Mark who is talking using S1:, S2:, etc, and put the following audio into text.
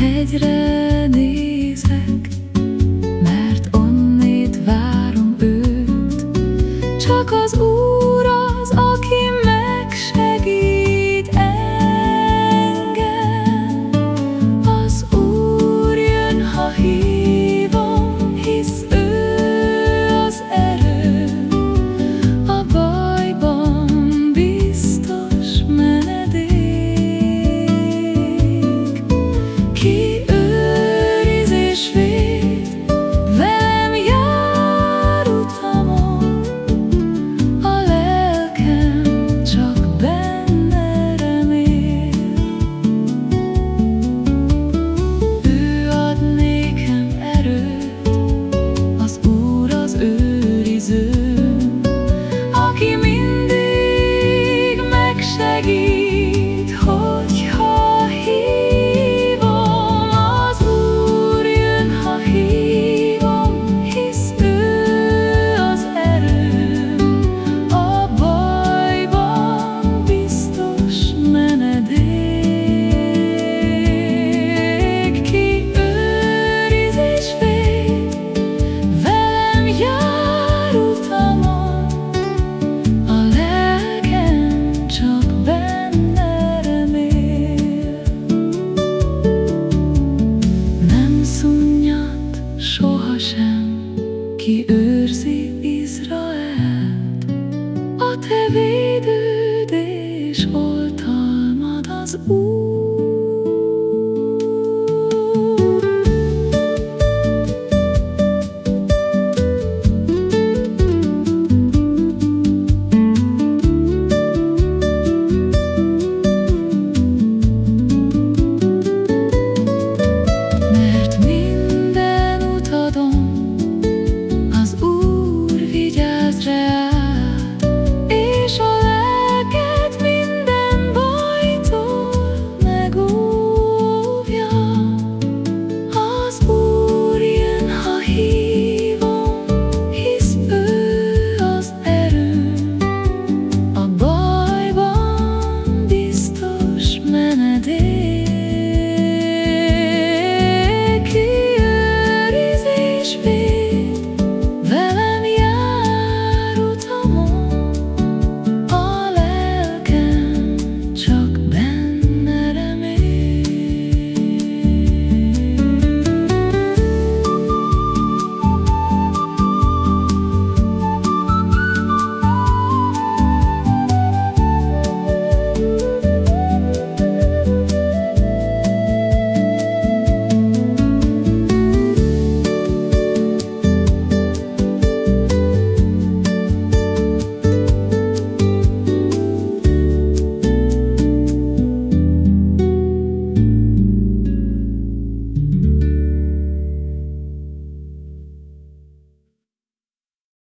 S1: hegyre nézek, mert onnét várom őt, csak az út. ooh.